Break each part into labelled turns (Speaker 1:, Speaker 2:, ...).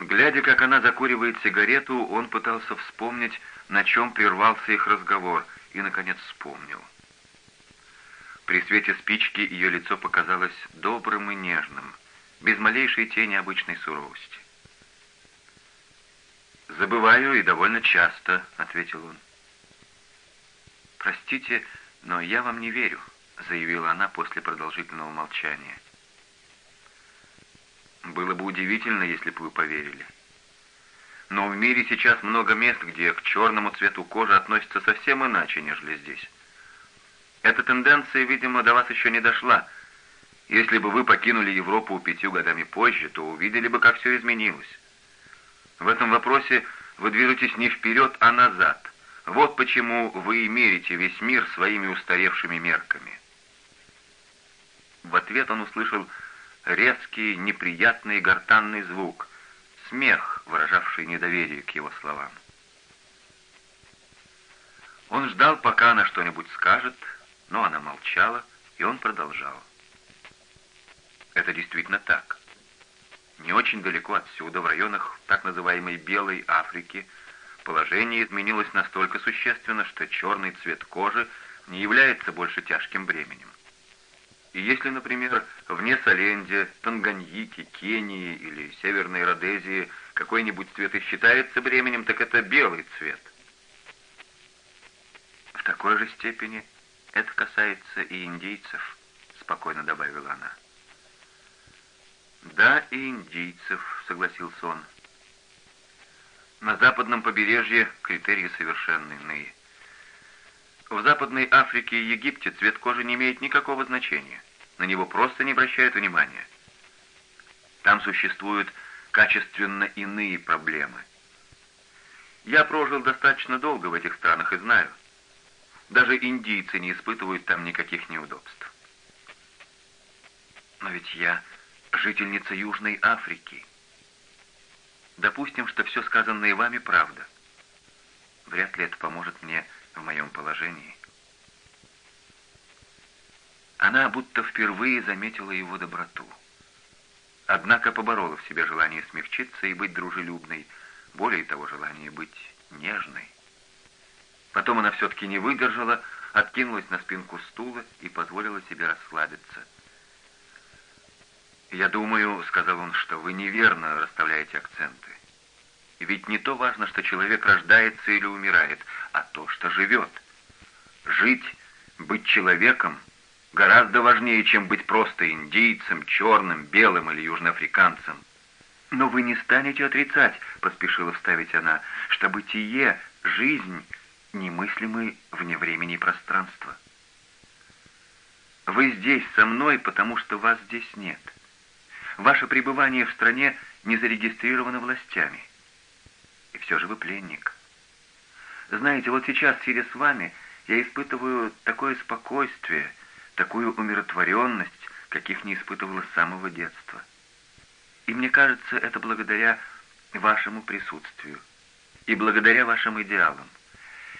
Speaker 1: Глядя, как она закуривает сигарету, он пытался вспомнить, на чем прервался их разговор, и, наконец, вспомнил. При свете спички ее лицо показалось добрым и нежным, без малейшей тени обычной суровости. «Забываю и довольно часто», — ответил он. «Простите, но я вам не верю», — заявила она после продолжительного молчания. «Было бы удивительно, если бы вы поверили. Но в мире сейчас много мест, где к черному цвету кожи относятся совсем иначе, нежели здесь. Эта тенденция, видимо, до вас еще не дошла. Если бы вы покинули Европу пятью годами позже, то увидели бы, как все изменилось. В этом вопросе вы движетесь не вперед, а назад. Вот почему вы и мерите весь мир своими устаревшими мерками. В ответ он услышал резкий, неприятный гортанный звук, смех, выражавший недоверие к его словам. Он ждал, пока она что-нибудь скажет, но она молчала, и он продолжал. Это действительно так. Не очень далеко отсюда, в районах так называемой Белой Африки, положение изменилось настолько существенно, что черный цвет кожи не является больше тяжким бременем. И если, например, в Несоленде, Танганьике, Кении или Северной Родезии какой-нибудь цвет и считается бременем, так это белый цвет. В такой же степени это касается и индейцев, спокойно добавила она. «Да, и индийцев», — согласился он. «На западном побережье критерии совершенно иные. В Западной Африке и Египте цвет кожи не имеет никакого значения. На него просто не обращают внимания. Там существуют качественно иные проблемы. Я прожил достаточно долго в этих странах и знаю. Даже индийцы не испытывают там никаких неудобств. Но ведь я жительница Южной Африки. Допустим, что все сказанное вами правда. Вряд ли это поможет мне в моем положении. Она будто впервые заметила его доброту. Однако поборола в себе желание смягчиться и быть дружелюбной, более того, желание быть нежной. Потом она все-таки не выдержала, откинулась на спинку стула и позволила себе расслабиться – «Я думаю, — сказал он, — что вы неверно расставляете акценты. Ведь не то важно, что человек рождается или умирает, а то, что живет. Жить, быть человеком гораздо важнее, чем быть просто индийцем, черным, белым или южноафриканцем. «Но вы не станете отрицать, — поспешила вставить она, — что бытие, жизнь немыслимы вне времени и пространства. Вы здесь со мной, потому что вас здесь нет». Ваше пребывание в стране не зарегистрировано властями. И все же вы пленник. Знаете, вот сейчас, сидя с вами, я испытываю такое спокойствие, такую умиротворенность, каких не испытывала с самого детства. И мне кажется, это благодаря вашему присутствию и благодаря вашим идеалам.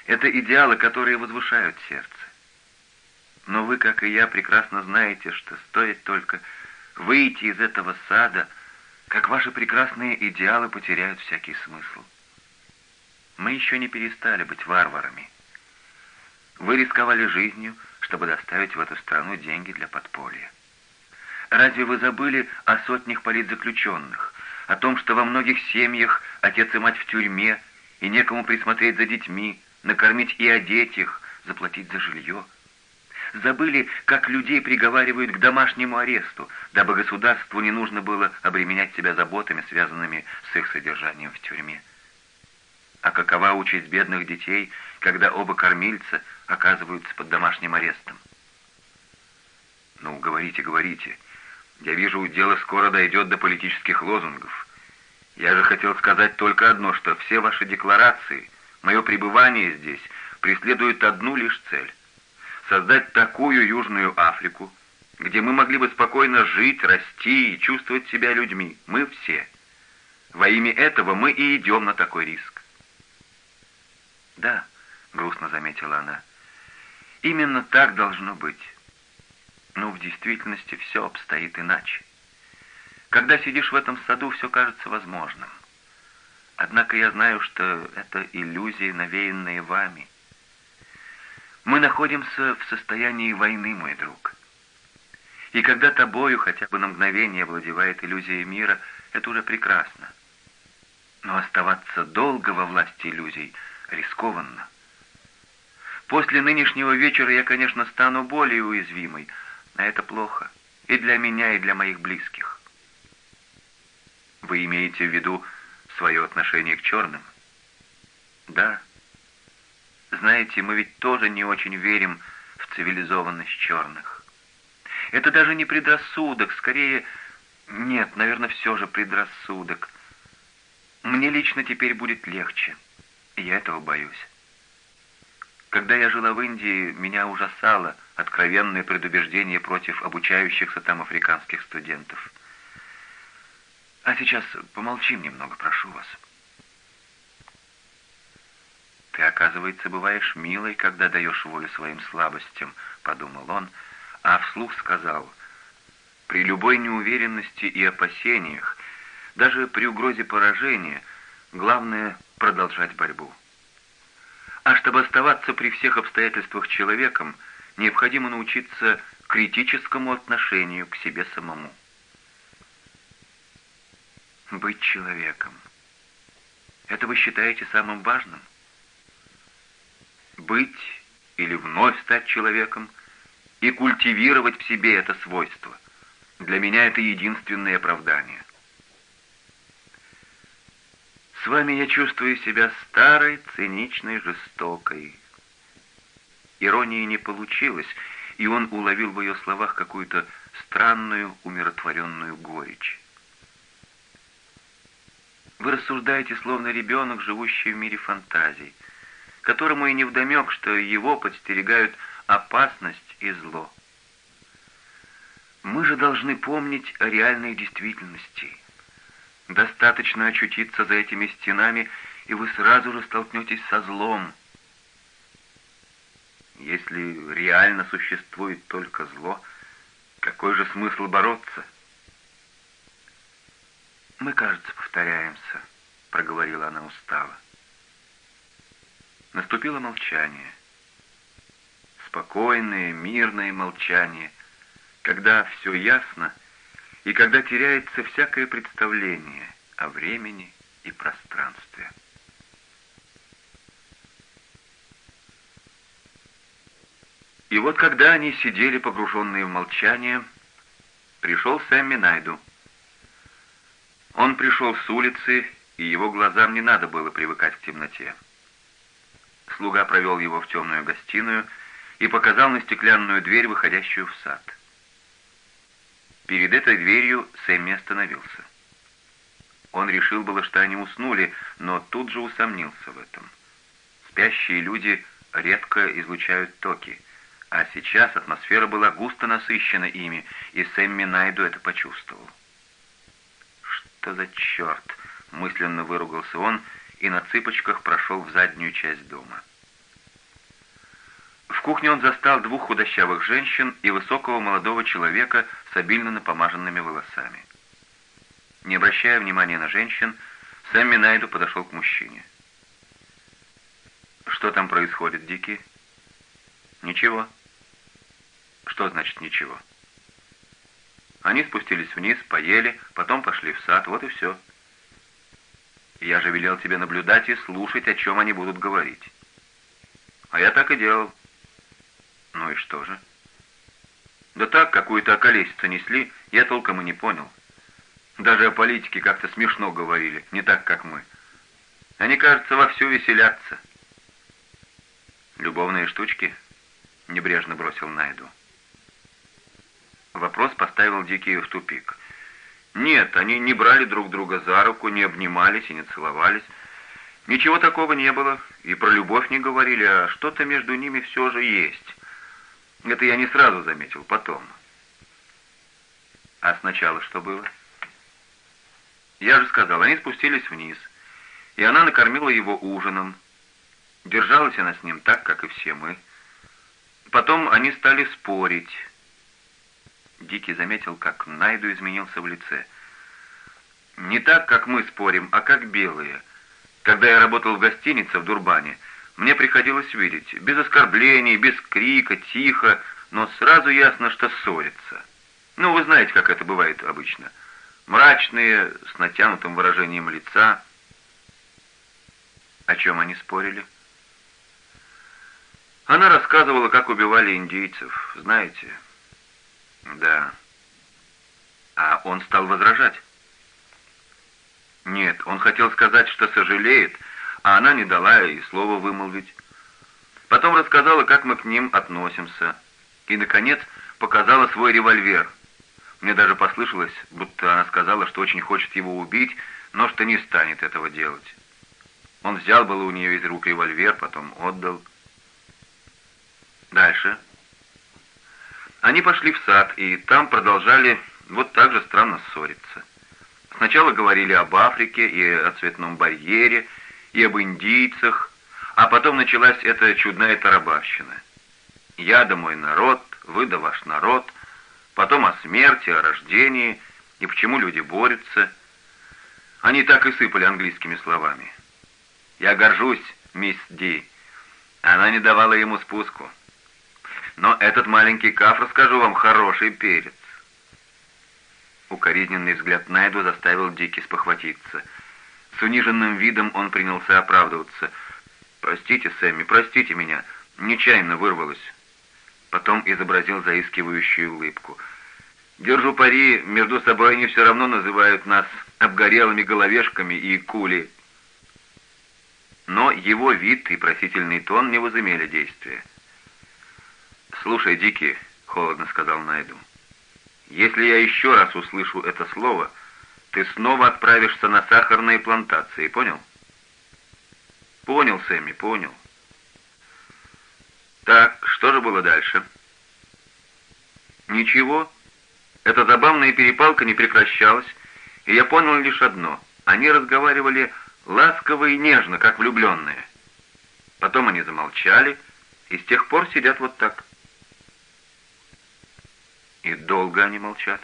Speaker 1: Это идеалы, которые возвышают сердце. Но вы, как и я, прекрасно знаете, что стоит только выйти из этого сада, как ваши прекрасные идеалы потеряют всякий смысл. Мы еще не перестали быть варварами. Вы рисковали жизнью, чтобы доставить в эту страну деньги для подполья. Разве вы забыли о сотнях политзаключенных, о том, что во многих семьях отец и мать в тюрьме, и некому присмотреть за детьми, накормить и одеть их, заплатить за жилье? забыли, как людей приговаривают к домашнему аресту, дабы государству не нужно было обременять себя заботами, связанными с их содержанием в тюрьме. А какова участь бедных детей, когда оба кормильца оказываются под домашним арестом? Ну, говорите, говорите. Я вижу, дело скоро дойдет до политических лозунгов. Я же хотел сказать только одно, что все ваши декларации, мое пребывание здесь, преследуют одну лишь цель создать такую Южную Африку, где мы могли бы спокойно жить, расти и чувствовать себя людьми. Мы все. Во имя этого мы и идем на такой риск. «Да», — грустно заметила она, — «именно так должно быть. Но в действительности все обстоит иначе. Когда сидишь в этом саду, все кажется возможным. Однако я знаю, что это иллюзии, навеянные вами. Мы находимся в состоянии войны, мой друг. И когда тобою хотя бы на мгновение овладевает иллюзия мира, это уже прекрасно. Но оставаться долго во власти иллюзий рискованно. После нынешнего вечера я, конечно, стану более уязвимой, а это плохо и для меня, и для моих близких. Вы имеете в виду свое отношение к черным? Да. Знаете, мы ведь тоже не очень верим в цивилизованность черных. Это даже не предрассудок, скорее... Нет, наверное, все же предрассудок. Мне лично теперь будет легче, я этого боюсь. Когда я жила в Индии, меня ужасало откровенное предубеждение против обучающихся там африканских студентов. А сейчас помолчим немного, прошу вас. Ты, оказывается, бываешь милой, когда даешь волю своим слабостям, подумал он, а вслух сказал, при любой неуверенности и опасениях, даже при угрозе поражения, главное продолжать борьбу. А чтобы оставаться при всех обстоятельствах человеком, необходимо научиться критическому отношению к себе самому. Быть человеком. Это вы считаете самым важным? Быть или вновь стать человеком и культивировать в себе это свойство. Для меня это единственное оправдание. С вами я чувствую себя старой, циничной, жестокой. Иронии не получилось, и он уловил в ее словах какую-то странную, умиротворенную горечь. Вы рассуждаете, словно ребенок, живущий в мире фантазий, которому и не вдомек, что его подстерегают опасность и зло. Мы же должны помнить о реальной действительности – Достаточно очутиться за этими стенами, и вы сразу же столкнетесь со злом. Если реально существует только зло, какой же смысл бороться? «Мы, кажется, повторяемся», — проговорила она устало. Наступило молчание. Спокойное, мирное молчание, когда все ясно — и когда теряется всякое представление о времени и пространстве. И вот когда они сидели, погруженные в молчание, пришел Сэмми Найду. Он пришел с улицы, и его глазам не надо было привыкать к темноте. Слуга провел его в темную гостиную и показал на стеклянную дверь, выходящую в сад. Перед этой дверью Сэмми остановился. Он решил было, что они уснули, но тут же усомнился в этом. Спящие люди редко излучают токи, а сейчас атмосфера была густо насыщена ими, и Сэмми Найду это почувствовал. «Что за черт?» — мысленно выругался он и на цыпочках прошел в заднюю часть дома. Кухне он застал двух худощавых женщин и высокого молодого человека с обильно напомаженными волосами. Не обращая внимания на женщин, Сэмми Найду подошел к мужчине. «Что там происходит, Дики?» «Ничего». «Что значит «ничего»?» Они спустились вниз, поели, потом пошли в сад, вот и все. Я же велел тебе наблюдать и слушать, о чем они будут говорить. А я так и делал. Ну и что же? Да так, какую-то околесицу несли, я толком и не понял. Даже о политике как-то смешно говорили, не так, как мы. Они, кажется, вовсю веселятся. Любовные штучки? Небрежно бросил Найду. Вопрос поставил Дикий в тупик. Нет, они не брали друг друга за руку, не обнимались и не целовались. Ничего такого не было, и про любовь не говорили, а что-то между ними все же есть. Это я не сразу заметил, потом. А сначала что было? Я же сказал, они спустились вниз, и она накормила его ужином. Держалась она с ним так, как и все мы. Потом они стали спорить. Дикий заметил, как Найду изменился в лице. Не так, как мы спорим, а как белые. Когда я работал в гостинице в Дурбане, мне приходилось видеть, без оскорблений, без крика, тихо, но сразу ясно, что ссорятся. Ну, вы знаете, как это бывает обычно. Мрачные, с натянутым выражением лица. О чем они спорили? Она рассказывала, как убивали индейцев, знаете? Да. А он стал возражать? Нет, он хотел сказать, что сожалеет, а она не дала и слова вымолвить. Потом рассказала, как мы к ним относимся. И, наконец, показала свой револьвер. Мне даже послышалось, будто она сказала, что очень хочет его убить, но что не станет этого делать. Он взял было у нее из рук револьвер, потом отдал. Дальше. Они пошли в сад, и там продолжали вот так же странно ссориться. Сначала говорили об Африке и о цветном барьере, и об индийцах, а потом началась эта чудная тарабарщина. Я да мой народ, вы да ваш народ, потом о смерти, о рождении и почему люди борются. Они так и сыпали английскими словами. Я горжусь, мисс Ди. Она не давала ему спуску. Но этот маленький каф, расскажу вам, хороший перец. Укоризненный взгляд Найду заставил Дики спохватиться. С униженным видом он принялся оправдываться. «Простите, Сэмми, простите меня. Нечаянно вырвалось». Потом изобразил заискивающую улыбку. «Держу пари, между собой они все равно называют нас обгорелыми головешками и кули». Но его вид и просительный тон не возымели действия. «Слушай, Дики», — холодно сказал Найду, — «если я еще раз услышу это слово, ты снова отправишься на сахарные плантации, понял?» «Понял, Сэмми, понял». «Так, что же было дальше?» «Ничего. Эта забавная перепалка не прекращалась, и я понял лишь одно. Они разговаривали ласково и нежно, как влюбленные. Потом они замолчали, и с тех пор сидят вот так». И долго они молчат?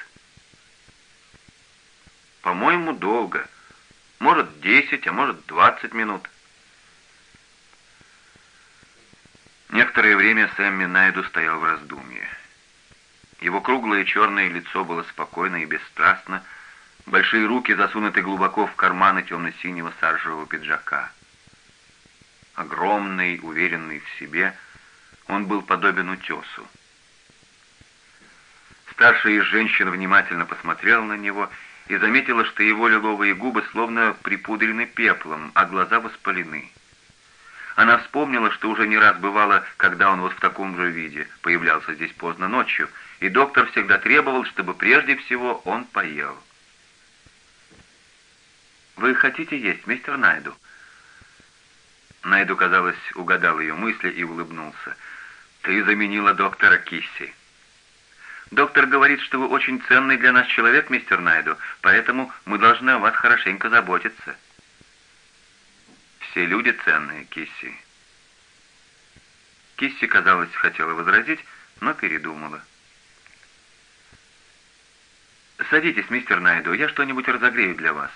Speaker 1: По-моему, долго. Может, десять, а может, двадцать минут. Некоторое время Сэмми Найду стоял в раздумье. Его круглое черное лицо было спокойно и бесстрастно, большие руки засунуты глубоко в карманы темно-синего саржевого пиджака. Огромный, уверенный в себе, он был подобен утесу. Старшая из женщин внимательно посмотрела на него и заметила, что его лиловые губы словно припудрены пеплом, а глаза воспалены. Она вспомнила, что уже не раз бывало, когда он вот в таком же виде появлялся здесь поздно ночью, и доктор всегда требовал, чтобы прежде всего он поел. «Вы хотите есть, мистер Найду?» Найду, казалось, угадал ее мысли и улыбнулся. «Ты заменила доктора Кисси». Доктор говорит, что вы очень ценный для нас человек, мистер Найду, поэтому мы должны о вас хорошенько заботиться. Все люди ценные, Кисси. Кисси, казалось, хотела возразить, но передумала. «Садитесь, мистер Найду, я что-нибудь разогрею для вас».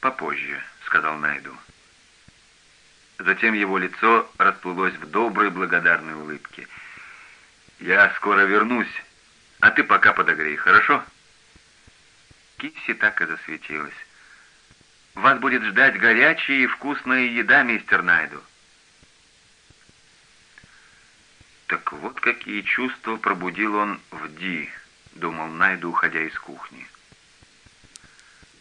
Speaker 1: «Попозже», — сказал Найду. Затем его лицо расплылось в доброй благодарной улыбке — «Я скоро вернусь, а ты пока подогрей, хорошо?» Кисси так и засветилась. «Вас будет ждать горячая и вкусная еда, мистер Найду». «Так вот какие чувства пробудил он в Ди», — думал Найду, уходя из кухни.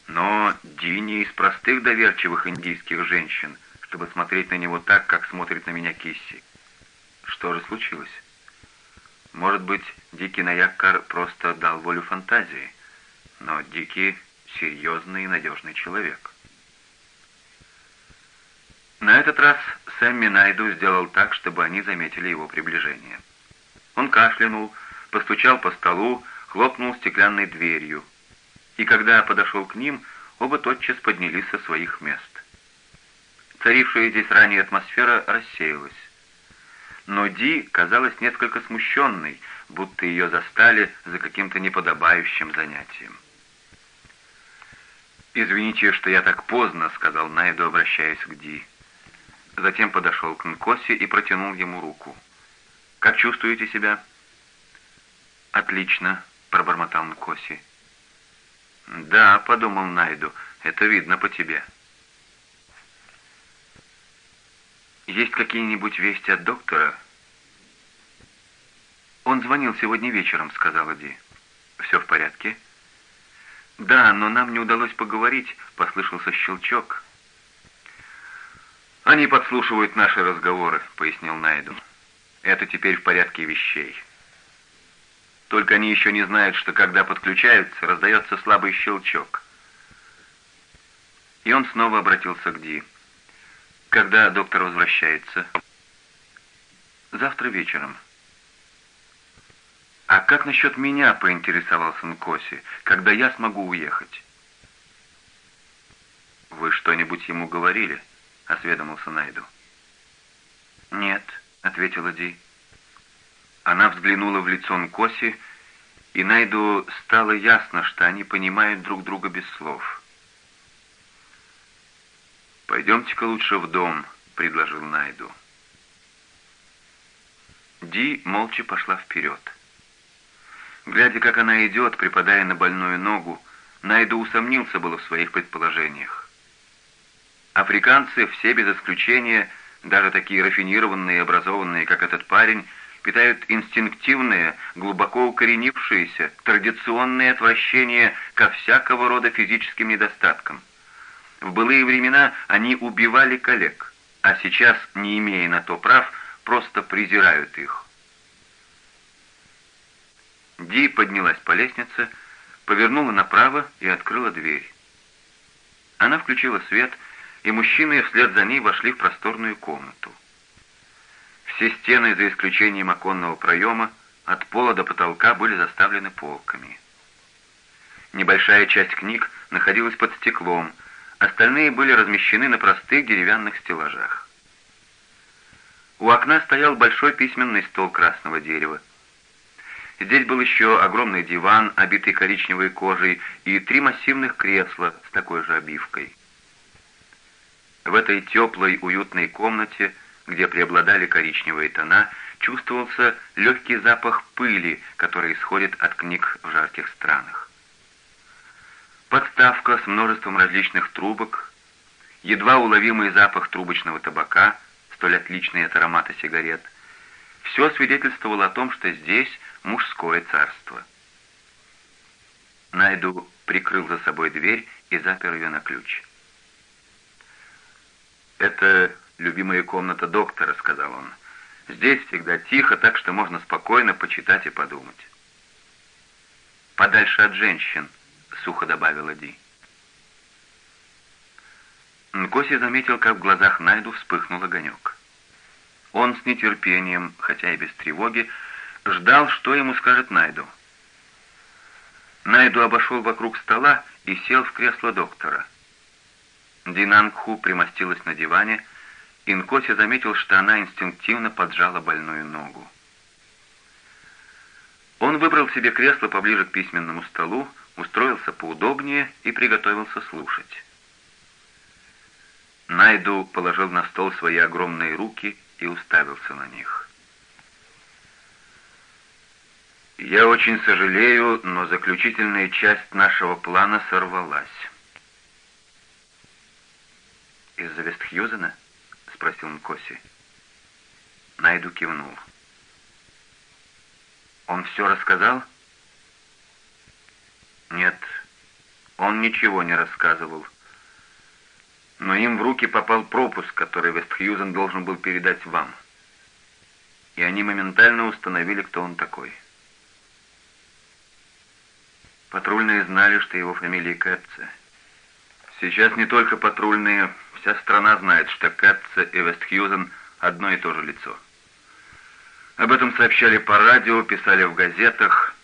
Speaker 1: Но Ди не из простых доверчивых индийских женщин, чтобы смотреть на него так, как смотрит на меня Кисси. Что же случилось? Может быть, Дикий Наяккар просто дал волю фантазии, но Дикий — серьезный и надежный человек. На этот раз Сэмми Найду сделал так, чтобы они заметили его приближение. Он кашлянул, постучал по столу, хлопнул стеклянной дверью. И когда подошел к ним, оба тотчас поднялись со своих мест. Царившая здесь ранее атмосфера рассеялась но Ди казалась несколько смущенной, будто ее застали за каким-то неподобающим занятием. «Извините, что я так поздно», — сказал Найду, обращаясь к Ди. Затем подошел к Нкоси и протянул ему руку. «Как чувствуете себя?» «Отлично», — пробормотал Нкоси. «Да», — подумал Найду, — «это видно по тебе». «Есть какие-нибудь вести от доктора?» «Он звонил сегодня вечером», — сказала Ди. «Все в порядке?» «Да, но нам не удалось поговорить», — послышался щелчок. «Они подслушивают наши разговоры», — пояснил Найду. «Это теперь в порядке вещей. Только они еще не знают, что когда подключаются, раздается слабый щелчок». И он снова обратился к Ди. «Когда доктор возвращается?» «Завтра вечером». «А как насчет меня?» — поинтересовался Нкоси. «Когда я смогу уехать?» «Вы что-нибудь ему говорили?» — осведомился Найду. «Нет», — ответила Ди. Она взглянула в лицо Нкоси, и Найду стало ясно, что они понимают друг друга без слов. «Пойдемте-ка лучше в дом», — предложил Найду. Ди молча пошла вперед. Глядя, как она идет, припадая на больную ногу, Найду усомнился было в своих предположениях. Африканцы, все без исключения, даже такие рафинированные и образованные, как этот парень, питают инстинктивное, глубоко укоренившееся, традиционное отвращение ко всякого рода физическим недостаткам. В былые времена они убивали коллег, а сейчас, не имея на то прав, просто презирают их. Ди поднялась по лестнице, повернула направо и открыла дверь. Она включила свет, и мужчины вслед за ней вошли в просторную комнату. Все стены, за исключением оконного проема, от пола до потолка были заставлены полками. Небольшая часть книг находилась под стеклом, остальные были размещены на простых деревянных стеллажах. У окна стоял большой письменный стол красного дерева, Здесь был еще огромный диван, обитый коричневой кожей, и три массивных кресла с такой же обивкой. В этой теплой, уютной комнате, где преобладали коричневые тона, чувствовался легкий запах пыли, который исходит от книг в жарких странах. Подставка с множеством различных трубок, едва уловимый запах трубочного табака, столь отличный от аромата сигарет, все свидетельствовало о том, что здесь мужское царство. Найду прикрыл за собой дверь и запер ее на ключ. «Это любимая комната доктора», — сказал он. «Здесь всегда тихо, так что можно спокойно почитать и подумать». «Подальше от женщин», — сухо добавила Ди. Нкоси заметил, как в глазах Найду вспыхнул огонек. Он с нетерпением, хотя и без тревоги, ждал, что ему скажет Найду. Найду обошел вокруг стола и сел в кресло доктора. Динангху примостилась на диване, и Нкоси заметил, что она инстинктивно поджала больную ногу. Он выбрал себе кресло поближе к письменному столу, устроился поудобнее и приготовился слушать. Найду положил на стол свои огромные руки и уставился на них. «Я очень сожалею, но заключительная часть нашего плана сорвалась». «Из-за Вестхьюзена?» — спросил Нкоси. Найду кивнул. «Он все рассказал?» «Нет, он ничего не рассказывал. Но им в руки попал пропуск, который Вестхьюзен должен был передать вам. И они моментально установили, кто он такой». Патрульные знали, что его фамилия Кэтце. Сейчас не только патрульные, вся страна знает, что Кэтце и Вестхьюзен одно и то же лицо. Об этом сообщали по радио, писали в газетах.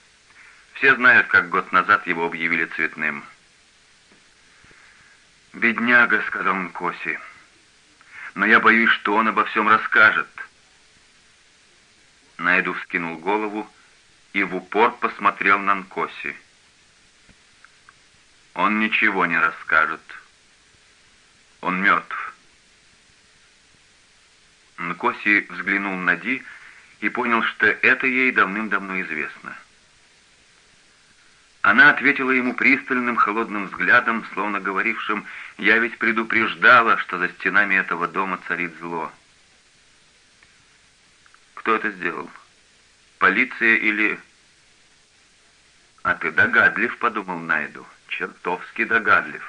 Speaker 1: Все знают, как год назад его объявили цветным. «Бедняга», — сказал Нкоси, — «но я боюсь, что он обо всем расскажет». Найду вскинул голову и в упор посмотрел на Нкоси. Он ничего не расскажет. Он мертв. Нкоси взглянул на Ди и понял, что это ей давным-давно известно. Она ответила ему пристальным холодным взглядом, словно говорившим «Я ведь предупреждала, что за стенами этого дома царит зло». «Кто это сделал? Полиция или...» «А ты догадлив», — подумал Найду, — «чертовски догадлив».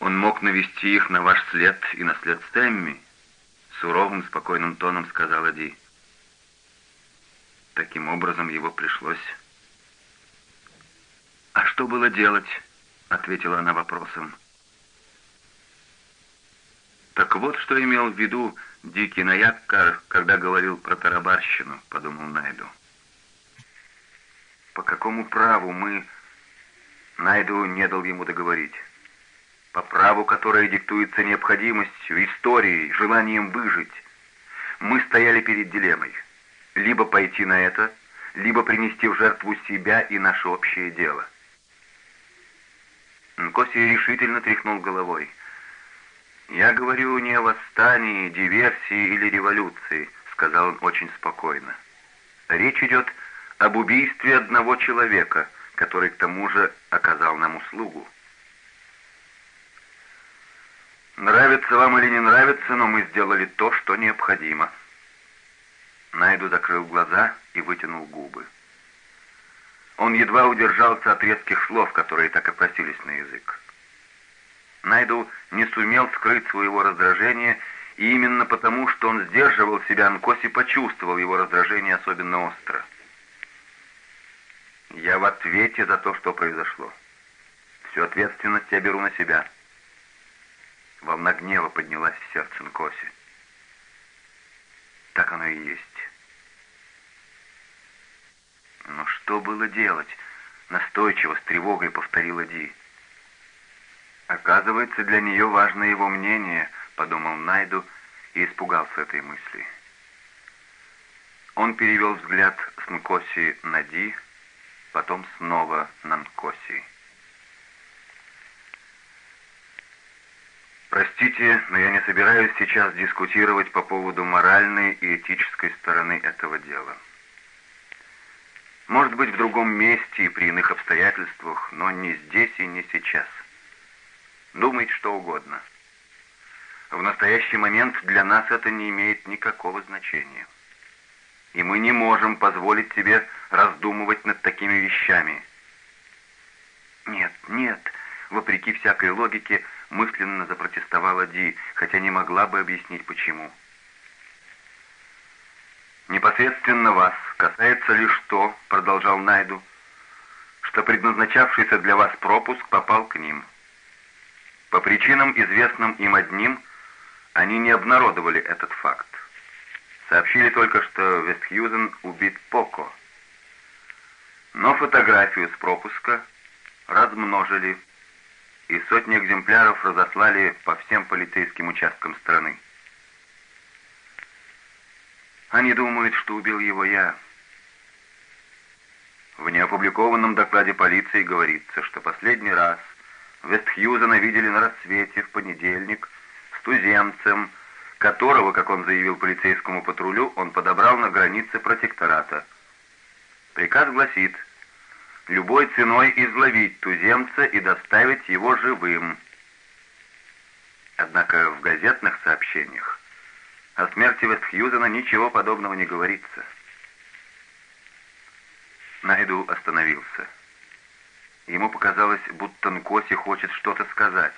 Speaker 1: Он мог навести их на ваш след и на след Стэмми, суровым, спокойным тоном сказала Ди. Таким образом его пришлось... «А что было делать?» — ответила она вопросом. «Так вот, что имел в виду дикий Наяккар, когда говорил про тарабарщину», — подумал Найду. «По какому праву мы...» Найду не дал ему договорить по праву, которое диктуется необходимостью, историей, желанием выжить. Мы стояли перед дилеммой. Либо пойти на это, либо принести в жертву себя и наше общее дело. Нкоси решительно тряхнул головой. «Я говорю не о восстании, диверсии или революции», — сказал он очень спокойно. «Речь идет об убийстве одного человека, который к тому же оказал нам услугу. Нравится вам или не нравится, но мы сделали то, что необходимо. Найду закрыл глаза и вытянул губы. Он едва удержался от резких слов, которые так и просились на язык. Найду не сумел скрыть своего раздражения, и именно потому, что он сдерживал себя, Анкоси почувствовал его раздражение особенно остро. «Я в ответе за то, что произошло. Всю ответственность я беру на себя». Волна гнева поднялась в сердце Нкоси. Так оно и есть. Но что было делать? Настойчиво, с тревогой повторила Ди. Оказывается, для нее важно его мнение, подумал Найду и испугался этой мысли. Он перевел взгляд с Нкоси на Ди, потом снова на Нкоси. Простите, но я не собираюсь сейчас дискутировать по поводу моральной и этической стороны этого дела. Может быть, в другом месте и при иных обстоятельствах, но не здесь и не сейчас. Думайте что угодно. В настоящий момент для нас это не имеет никакого значения. И мы не можем позволить себе раздумывать над такими вещами. Нет, нет, вопреки всякой логике, мысленно запротестовала Ди, хотя не могла бы объяснить почему. «Непосредственно вас касается лишь то, — продолжал Найду, — что предназначавшийся для вас пропуск попал к ним. По причинам, известным им одним, они не обнародовали этот факт. Сообщили только, что Вестхьюзен убит Поко. Но фотографию с пропуска размножили и сотни экземпляров разослали по всем полицейским участкам страны. Они думают, что убил его я. В неопубликованном докладе полиции говорится, что последний раз Вестхьюзена видели на рассвете в понедельник с туземцем, которого, как он заявил полицейскому патрулю, он подобрал на границе протектората. Приказ гласит – любой ценой изловить туземца и доставить его живым. Однако в газетных сообщениях о смерти Вестхьюзена ничего подобного не говорится. Найду остановился. Ему показалось, будто Нкоси хочет что-то сказать.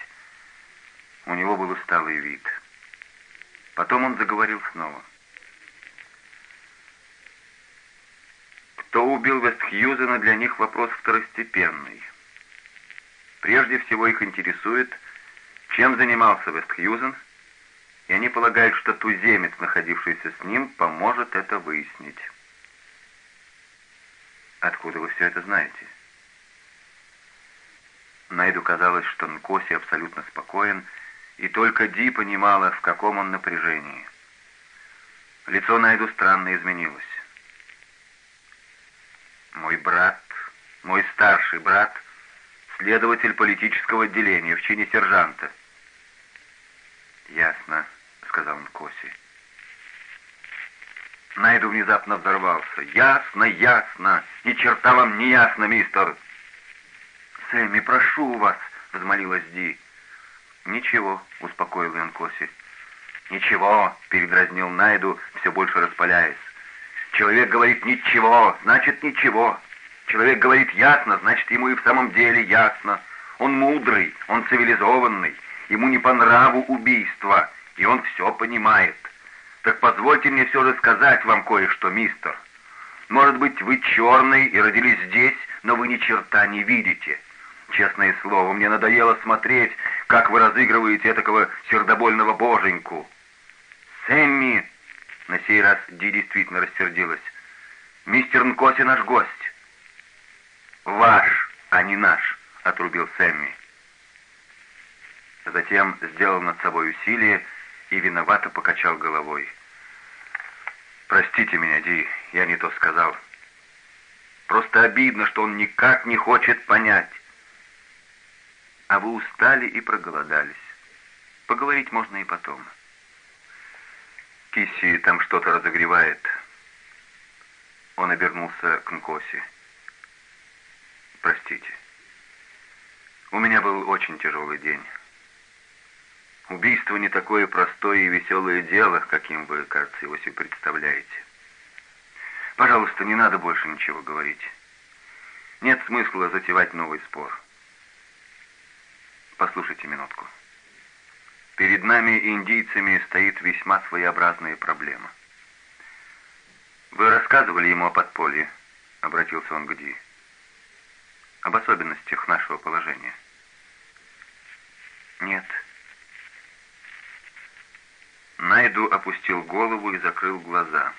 Speaker 1: У него был усталый вид. Потом он заговорил снова. — Кто убил Вестхьюзена, для них вопрос второстепенный. Прежде всего их интересует, чем занимался Вестхьюзен, и они полагают, что туземец, находившийся с ним, поможет это выяснить. Откуда вы все это знаете? Найду казалось, что Нкоси абсолютно спокоен, и только Ди понимала, в каком он напряжении. Лицо Найду странно изменилось. Мой брат, мой старший брат, следователь политического отделения в чине сержанта». «Ясно», — сказал он Коси. Найду внезапно взорвался. «Ясно, ясно! Ни черта вам не ясно, мистер!» «Сэмми, прошу вас!» — взмолилась Ди. «Ничего», — успокоил Ян Коси. «Ничего», — передразнил Найду, все больше распаляясь. «Человек говорит «ничего», значит «ничего». Человек говорит «ясно», значит ему и в самом деле ясно. Он мудрый, он цивилизованный, ему не по нраву убийство, и он все понимает. Так позвольте мне все же сказать вам кое-что, мистер. Может быть, вы черный и родились здесь, но вы ни черта не видите. Честное слово, мне надоело смотреть, как вы разыгрываете этакого сердобольного боженьку. Сэмми, на сей раз Ди действительно рассердилась. Мистер Нкоси наш гость. Ваш, а не наш, отрубил Сэмми. Затем сделал над собой усилие и виновато покачал головой. «Простите меня, Ди, я не то сказал. Просто обидно, что он никак не хочет понять. А вы устали и проголодались. Поговорить можно и потом. Кисси там что-то разогревает». Он обернулся к Нкоси. «Простите. У меня был очень тяжелый день». Убийство не такое простое и веселое дело, каким вы, кажется, его себе представляете. Пожалуйста, не надо больше ничего говорить. Нет смысла затевать новый спор. Послушайте минутку. Перед нами, индийцами, стоит весьма своеобразная проблема. «Вы рассказывали ему о подполье?» — обратился он к Ди. «Об особенностях нашего положения?» «Нет». Найду опустил голову и закрыл глаза.